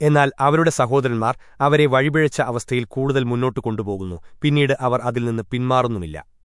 എന്നാൽ അവരുടെ സഹോദരന്മാർ അവരെ വഴിപിഴച്ച അവസ്ഥയിൽ കൂടുതൽ മുന്നോട്ട് കൊണ്ടുപോകുന്നു. പിന്നീട് അവർ അതിൽ നിന്ന് പിന്മാറുന്നുമില്ല.